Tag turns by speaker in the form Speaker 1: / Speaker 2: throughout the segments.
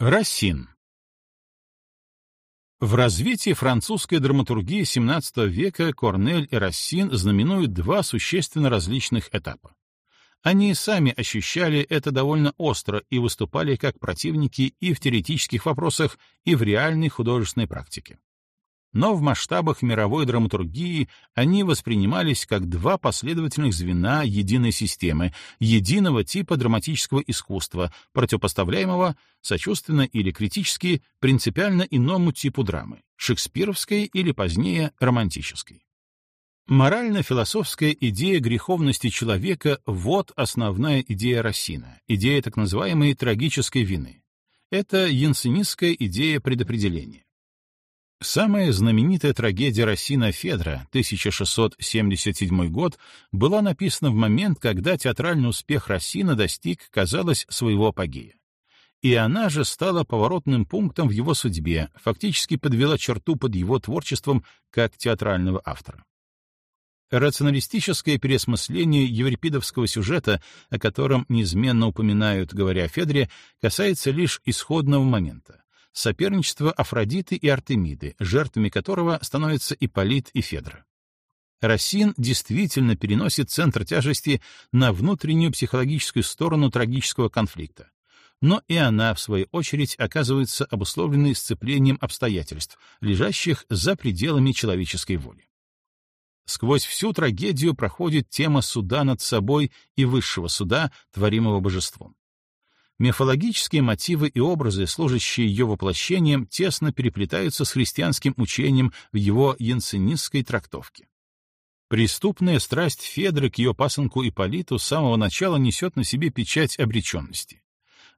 Speaker 1: Рассин В развитии французской драматургии XVII века Корнель и Рассин знаменуют два существенно различных этапа. Они сами ощущали это довольно остро и выступали как противники и в теоретических вопросах, и в реальной художественной практике но в масштабах мировой драматургии они воспринимались как два последовательных звена единой системы, единого типа драматического искусства, противопоставляемого, сочувственно или критически, принципиально иному типу драмы, шекспировской или позднее романтической. Морально-философская идея греховности человека — вот основная идея Рассина, идея так называемой трагической вины. Это янсенистская идея предопределения. Самая знаменитая трагедия Рассина Федра, 1677 год, была написана в момент, когда театральный успех Рассина достиг, казалось, своего апогея. И она же стала поворотным пунктом в его судьбе, фактически подвела черту под его творчеством как театрального автора. Рационалистическое переосмысление еврипидовского сюжета, о котором неизменно упоминают, говоря о Федре, касается лишь исходного момента соперничество Афродиты и Артемиды, жертвами которого становятся Ипполит и Федра. Рассин действительно переносит центр тяжести на внутреннюю психологическую сторону трагического конфликта. Но и она, в свою очередь, оказывается обусловленной сцеплением обстоятельств, лежащих за пределами человеческой воли. Сквозь всю трагедию проходит тема суда над собой и высшего суда, творимого божеством. Мифологические мотивы и образы, служащие ее воплощением, тесно переплетаются с христианским учением в его янсенистской трактовке. Преступная страсть Федры к ее пасынку Ипполиту с самого начала несет на себе печать обреченности.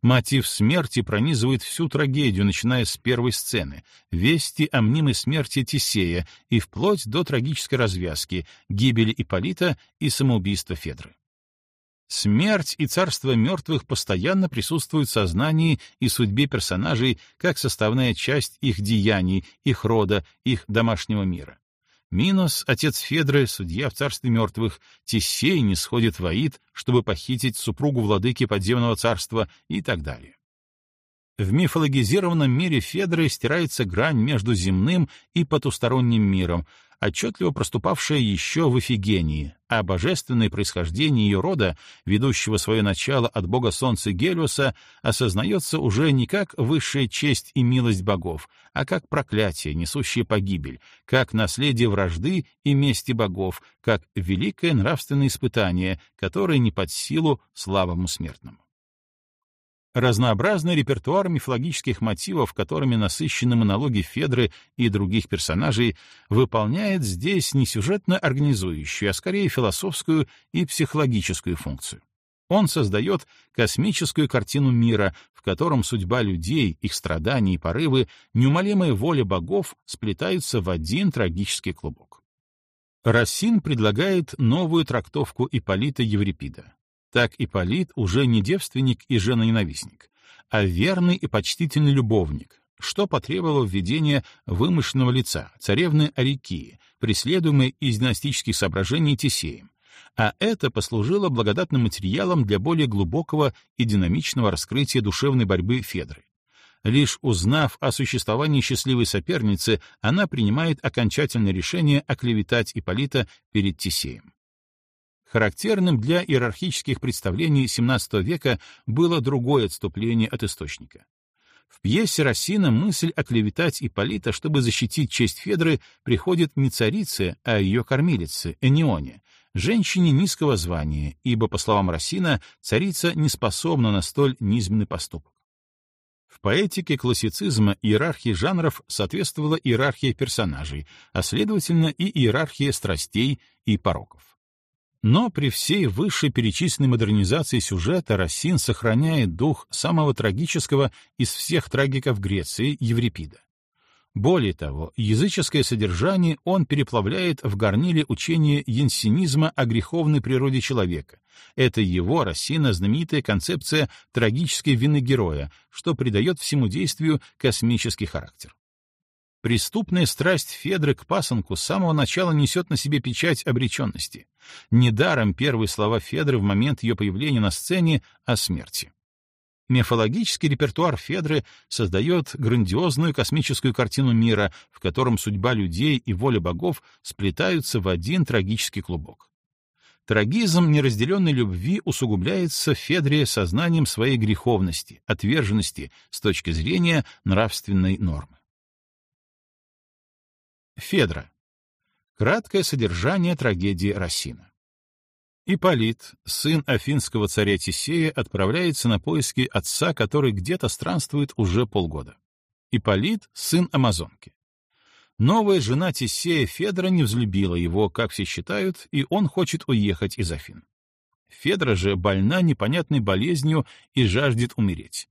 Speaker 1: Мотив смерти пронизывает всю трагедию, начиная с первой сцены, вести о мнимой смерти Тисея и вплоть до трагической развязки, гибели Ипполита и самоубийства Федры. Смерть и царство мертвых постоянно присутствуют в сознании и судьбе персонажей как составная часть их деяний, их рода, их домашнего мира. Минус отец Федры, судья в царстве мертвых, Тесей не сходит в Аид, чтобы похитить супругу владыки подземного царства и так далее. В мифологизированном мире Федры стирается грань между земным и потусторонним миром, отчетливо проступавшая еще в Эфигении, а божественное происхождение ее рода, ведущего свое начало от бога солнца Гелиоса, осознается уже не как высшая честь и милость богов, а как проклятие, несущее погибель, как наследие вражды и мести богов, как великое нравственное испытание, которое не под силу слабому смертному. Разнообразный репертуар мифологических мотивов, которыми насыщены монологи Федры и других персонажей, выполняет здесь не сюжетно организующую, а скорее философскую и психологическую функцию. Он создает космическую картину мира, в котором судьба людей, их страдания и порывы, неумолимая воля богов сплетаются в один трагический клубок. Рассин предлагает новую трактовку Ипполита Еврипида так Ипполит уже не девственник и женоненавистник, а верный и почтительный любовник, что потребовало введения вымышленного лица, царевны Арикии, преследуемой из династических соображений Тесеем, а это послужило благодатным материалом для более глубокого и динамичного раскрытия душевной борьбы Федры. Лишь узнав о существовании счастливой соперницы, она принимает окончательное решение оклеветать Ипполита перед Тесеем. Характерным для иерархических представлений XVII века было другое отступление от источника. В пьесе Рассина мысль оклеветать Ипполита, чтобы защитить честь Федры, приходит не царице, а ее кормилице, Энионе, женщине низкого звания, ибо, по словам Рассина, царица не способна на столь низменный поступок. В поэтике классицизма иерархии жанров соответствовала иерархия персонажей, а следовательно и иерархия страстей и пороков. Но при всей вышеперечисленной модернизации сюжета Рассин сохраняет дух самого трагического из всех трагиков Греции Еврипида. Более того, языческое содержание он переплавляет в горниле учения янсенизма о греховной природе человека. Это его, Рассина, знаменитая концепция трагической вины героя, что придает всему действию космический характер. Преступная страсть Федры к пасынку с самого начала несет на себе печать обреченности. Недаром первые слова Федры в момент ее появления на сцене о смерти. Мифологический репертуар Федры создает грандиозную космическую картину мира, в котором судьба людей и воля богов сплетаются в один трагический клубок. Трагизм неразделенной любви усугубляется Федре сознанием своей греховности, отверженности с точки зрения нравственной нормы. Федра. Краткое содержание трагедии Рассина. Ипполит, сын афинского царя Тисея, отправляется на поиски отца, который где-то странствует уже полгода. Ипполит — сын Амазонки. Новая жена Тисея Федора не взлюбила его, как все считают, и он хочет уехать из Афин. Федора же больна непонятной болезнью и жаждет умереть.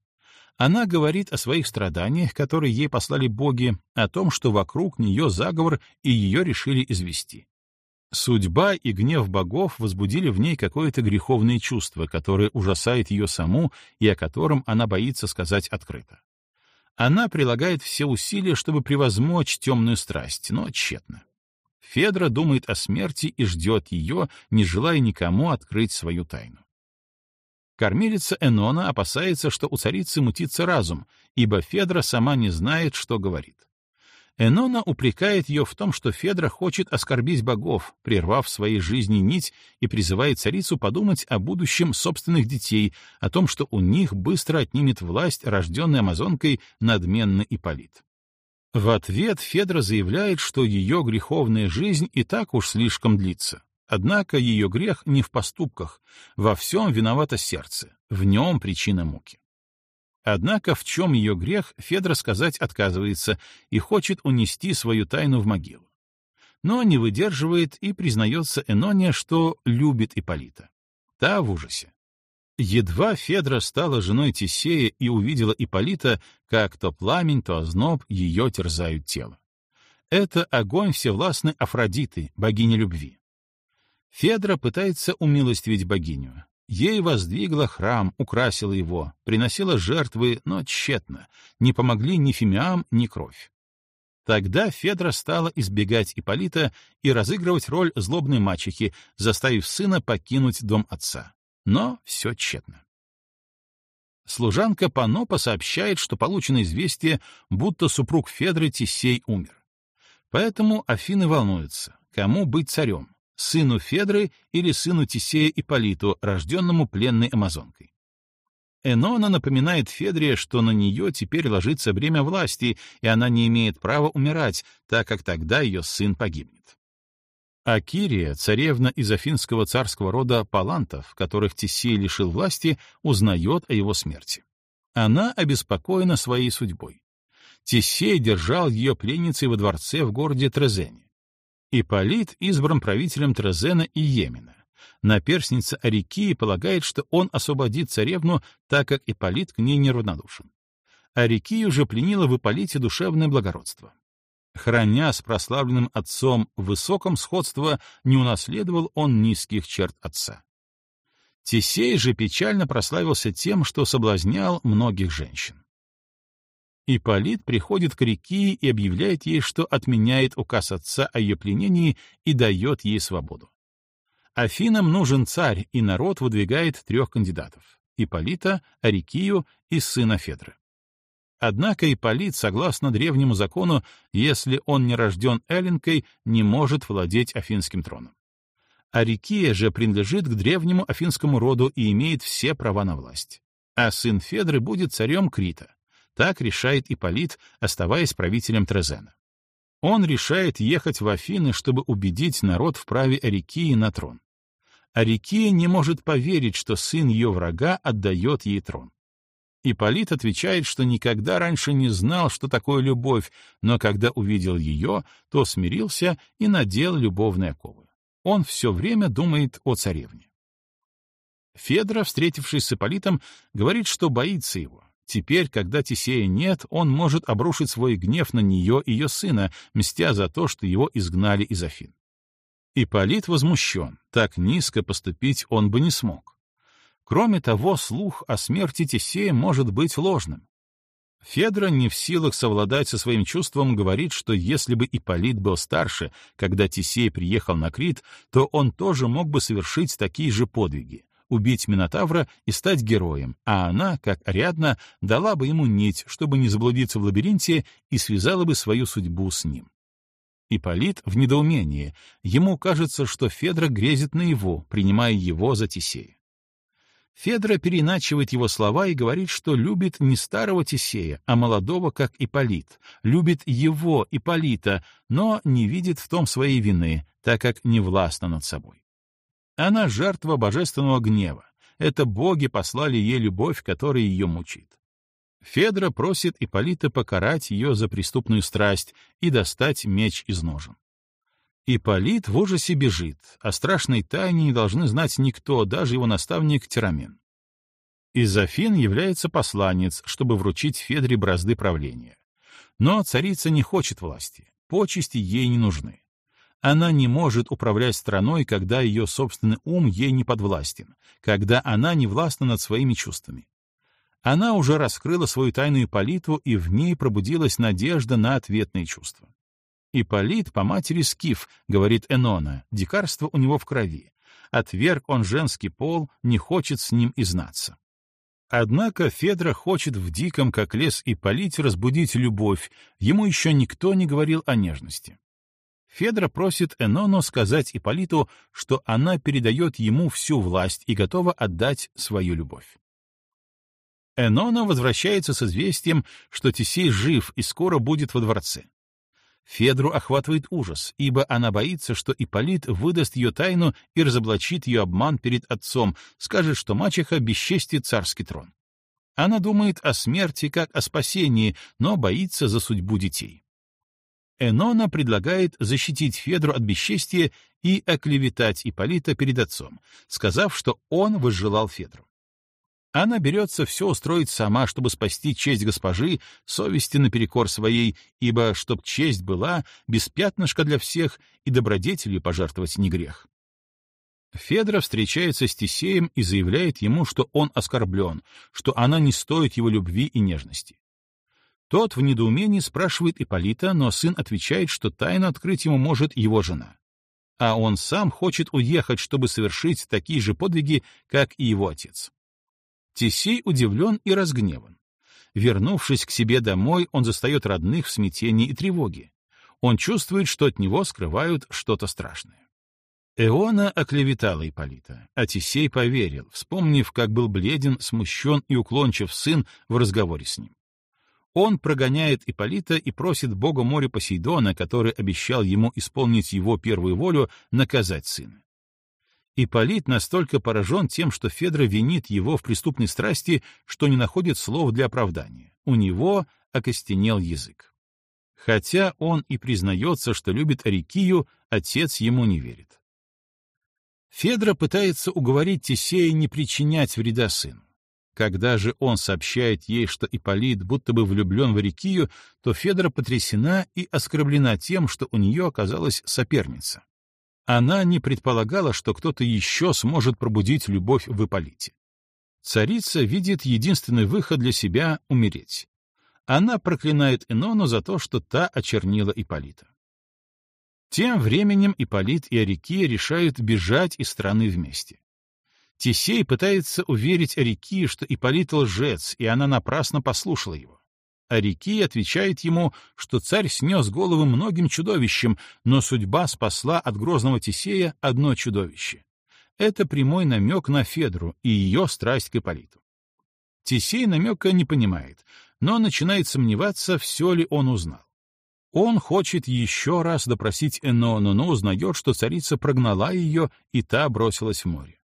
Speaker 1: Она говорит о своих страданиях, которые ей послали боги, о том, что вокруг нее заговор, и ее решили извести. Судьба и гнев богов возбудили в ней какое-то греховное чувство, которое ужасает ее саму и о котором она боится сказать открыто. Она прилагает все усилия, чтобы превозмочь темную страсть, но тщетно. Федра думает о смерти и ждет ее, не желая никому открыть свою тайну. Кормилица Энона опасается, что у царицы мутится разум, ибо Федра сама не знает, что говорит. Энона упрекает ее в том, что Федра хочет оскорбить богов, прервав в своей жизни нить и призывает царицу подумать о будущем собственных детей, о том, что у них быстро отнимет власть рожденный амазонкой надменный Ипполит. В ответ Федра заявляет, что ее греховная жизнь и так уж слишком длится. Однако ее грех не в поступках, во всем виновато сердце, в нем причина муки. Однако в чем ее грех, Федра сказать отказывается и хочет унести свою тайну в могилу. Но не выдерживает и признается Энония, что любит Иполита. Та в ужасе. Едва Федра стала женой Тисея и увидела Иполита, как то пламень, то озноб ее терзают тело. Это огонь всевластной Афродиты, богини любви. Федра пытается умилостивить богиню, Ей воздвигла храм, украсила его, приносила жертвы, но тщетно, не помогли ни фимиам, ни кровь. Тогда Федра стала избегать Иполита и разыгрывать роль злобной мачехи, заставив сына покинуть дом отца. Но все тщетно. Служанка Панопа сообщает, что получено известие, будто супруг Федры Тисей умер. Поэтому Афины волнуются, кому быть царем, сыну Федры или сыну Тисея Ипполиту, рожденному пленной амазонкой. Энона напоминает Федре, что на нее теперь ложится бремя власти, и она не имеет права умирать, так как тогда ее сын погибнет. Акирия, царевна из афинского царского рода Палантов, которых Тисей лишил власти, узнает о его смерти. Она обеспокоена своей судьбой. Тисей держал ее пленницей во дворце в городе Трезене. Ипполит избран правителем Трезена и Йемена. Наперсница Арикии полагает, что он освободит царевну, так как Ипполит к ней неравнодушен. Арикию же пленила в Ипполите душевное благородство. Храня с прославленным отцом в высоком сходство, не унаследовал он низких черт отца. Тесей же печально прославился тем, что соблазнял многих женщин. Ипполит приходит к реке и объявляет ей, что отменяет указ отца о ее пленении и дает ей свободу. Афинам нужен царь, и народ выдвигает трех кандидатов — Ипполита, Арикию и сына Федры. Однако Ипполит, согласно древнему закону, если он не рожден Эллинкой, не может владеть афинским троном. Арикия же принадлежит к древнему афинскому роду и имеет все права на власть. А сын Федры будет царем Крита. Так решает Ипполит, оставаясь правителем Трезена. Он решает ехать в Афины, чтобы убедить народ в праве Арикии на трон. Арикия не может поверить, что сын ее врага отдает ей трон. Ипполит отвечает, что никогда раньше не знал, что такое любовь, но когда увидел ее, то смирился и надел любовные оковы. Он все время думает о царевне. Федра, встретившись с Ипполитом, говорит, что боится его, Теперь, когда Тисея нет, он может обрушить свой гнев на нее и ее сына, мстя за то, что его изгнали из Афин. Ипполит возмущен, так низко поступить он бы не смог. Кроме того, слух о смерти Тисея может быть ложным. Федра не в силах совладать со своим чувством, говорит, что если бы Ипполит был старше, когда Тисей приехал на Крит, то он тоже мог бы совершить такие же подвиги. Убить Минотавра и стать героем, а она, как Ариадна, дала бы ему нить, чтобы не заблудиться в лабиринте и связала бы свою судьбу с ним. Ипполит в недоумении. Ему кажется, что Федра грезит на его, принимая его за Тесея. Федра переиначивает его слова и говорит, что любит не старого Тесея, а молодого, как Ипполит, любит его, Ипполита, но не видит в том своей вины, так как не властна над собой. Она жертва божественного гнева. Это боги послали ей любовь, которая ее мучит. Федра просит Ипполита покарать ее за преступную страсть и достать меч из ножен. Ипполит в ужасе бежит, о страшной тайне не должны знать никто, даже его наставник Тирамен. Из Афин является посланец, чтобы вручить Федре бразды правления. Но царица не хочет власти, почести ей не нужны. Она не может управлять страной, когда ее собственный ум ей не подвластен, когда она не властна над своими чувствами. Она уже раскрыла свою тайную политу, и в ней пробудилась надежда на ответные чувства. Ипполит по матери Скиф, говорит Энона, дикарство у него в крови. Отверг он женский пол, не хочет с ним и знаться. Однако Федра хочет в диком, как лес Ипполите, разбудить любовь, ему еще никто не говорил о нежности. Федра просит Энону сказать Ипполиту, что она передает ему всю власть и готова отдать свою любовь. Энона возвращается с известием, что Тесей жив и скоро будет во дворце. Федру охватывает ужас, ибо она боится, что Ипполит выдаст ее тайну и разоблачит ее обман перед отцом, скажет, что мачеха бесчестит царский трон. Она думает о смерти как о спасении, но боится за судьбу детей. Энона предлагает защитить Федру от бесчестия и оклеветать Ипполита перед отцом, сказав, что он возжелал Федру. Она берется все устроить сама, чтобы спасти честь госпожи, совести наперекор своей, ибо, чтоб честь была, без пятнышка для всех, и добродетелью пожертвовать не грех. Федра встречается с Тесеем и заявляет ему, что он оскорблен, что она не стоит его любви и нежности. Тот в недоумении спрашивает Ипполита, но сын отвечает, что тайну открыть ему может его жена. А он сам хочет уехать, чтобы совершить такие же подвиги, как и его отец. Тесей удивлен и разгневан. Вернувшись к себе домой, он застает родных в смятении и тревоге. Он чувствует, что от него скрывают что-то страшное. Эона оклеветала Ипполита, а Тесей поверил, вспомнив, как был бледен, смущен и уклончив сын в разговоре с ним. Он прогоняет Ипполита и просит бога моря Посейдона, который обещал ему исполнить его первую волю, наказать сына. Ипполит настолько поражен тем, что Федра винит его в преступной страсти, что не находит слов для оправдания. У него окостенел язык. Хотя он и признается, что любит Арикию, отец ему не верит. Федра пытается уговорить Тесея не причинять вреда сыну. Когда же он сообщает ей, что Ипполит будто бы влюблен в Арикию, то Федра потрясена и оскорблена тем, что у нее оказалась соперница. Она не предполагала, что кто-то еще сможет пробудить любовь в Ипполите. Царица видит единственный выход для себя — умереть. Она проклинает Энону за то, что та очернила Ипполита. Тем временем Ипполит и Арикия решают бежать из страны вместе. Тесей пытается уверить Арикию, что Ипполит лжец, и она напрасно послушала его. А реки отвечает ему, что царь снес головы многим чудовищам, но судьба спасла от грозного Тесея одно чудовище. Это прямой намек на Федру и ее страсть к Ипполиту. Тесей намека не понимает, но начинает сомневаться, все ли он узнал. Он хочет еще раз допросить Энону, но узнает, что царица прогнала ее, и та бросилась в море.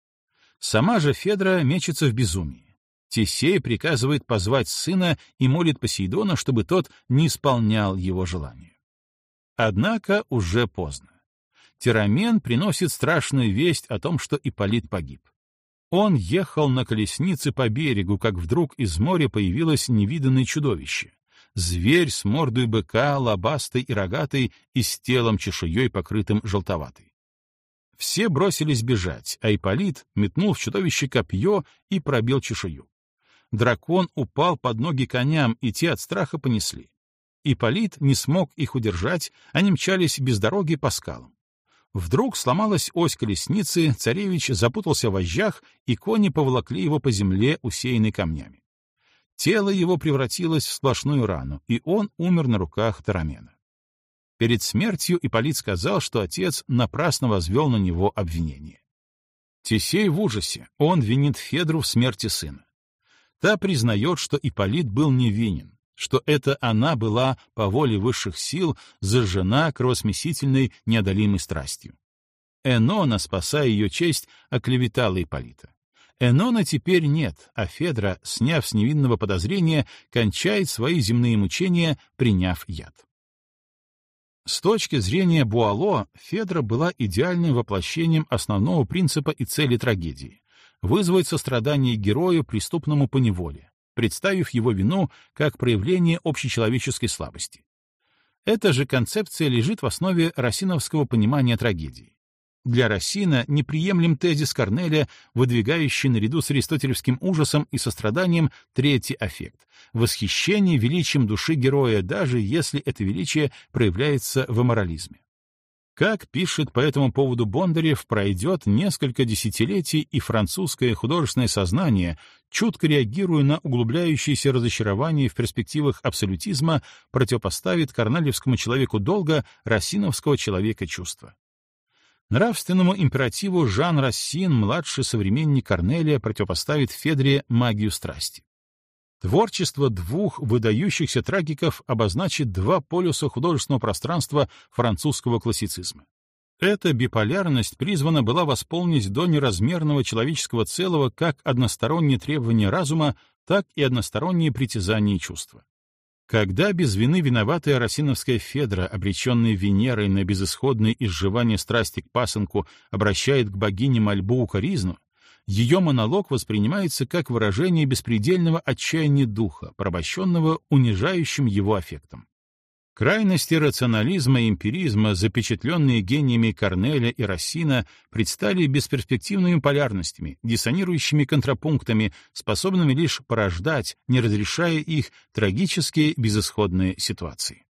Speaker 1: Сама же Федра мечется в безумии. Тесей приказывает позвать сына и молит Посейдона, чтобы тот не исполнял его желания. Однако уже поздно. Тирамен приносит страшную весть о том, что Ипполит погиб. Он ехал на колеснице по берегу, как вдруг из моря появилось невиданное чудовище. Зверь с мордой быка, лобастой и рогатой и с телом чешуей, покрытым желтоватой. Все бросились бежать, а Ипполит метнул в чудовище копье и пробил чешую дракон упал под ноги коням, и те от страха понесли. Ипполит не смог их удержать, они мчались без дороги по скалам. Вдруг сломалась ось колесницы, царевич запутался в вожжах, и кони поволокли его по земле, усеянной камнями. Тело его превратилось в сплошную рану, и он умер на руках Тарамена. Перед смертью Ипполит сказал, что отец напрасно возвел на него обвинение. Тесей в ужасе, он винит Федру в смерти сына. Та признает, что Ипполит был невинен, что это она была по воле высших сил зажжена кровосмесительной неодолимой страстью. Энона, спасая ее честь, оклеветала Ипполита. Энона теперь нет, а Федра, сняв с невинного подозрения, кончает свои земные мучения, приняв яд. С точки зрения Буало, Федра была идеальным воплощением основного принципа и цели трагедии — вызвать сострадание герою, преступному по неволе, представив его вину как проявление общечеловеческой слабости. Эта же концепция лежит в основе росиновского понимания трагедии. Для Рассина неприемлем тезис Корнеля, выдвигающий наряду с аристотелевским ужасом и состраданием третий аффект — восхищение величием души героя, даже если это величие проявляется в аморализме. Как пишет по этому поводу Бондарев, пройдет несколько десятилетий, и французское художественное сознание, чутко реагируя на углубляющееся разочарование в перспективах абсолютизма, противопоставит корнелевскому человеку долга росиновского человека чувства. Нравственному императиву Жан Рассин, младший современник Корнелия, противопоставит Федре магию страсти. Творчество двух выдающихся трагиков обозначит два полюса художественного пространства французского классицизма. Эта биполярность призвана была восполнить до неразмерного человеческого целого как односторонние требования разума, так и односторонние притязания чувства. Когда без вины виноватая росиновская Федра, обреченная Венерой на безысходное изживание страсти к пасынку, обращает к богине мольбу укоризну, ее монолог воспринимается как выражение беспредельного отчаяния духа, порабощенного унижающим его аффектом. Крайности рационализма и эмпиризма, запечатленные гениями Корнеля и Рассина, предстали бесперспективными полярностями, диссонирующими контрапунктами, способными лишь порождать, не разрешая их, трагические безысходные ситуации.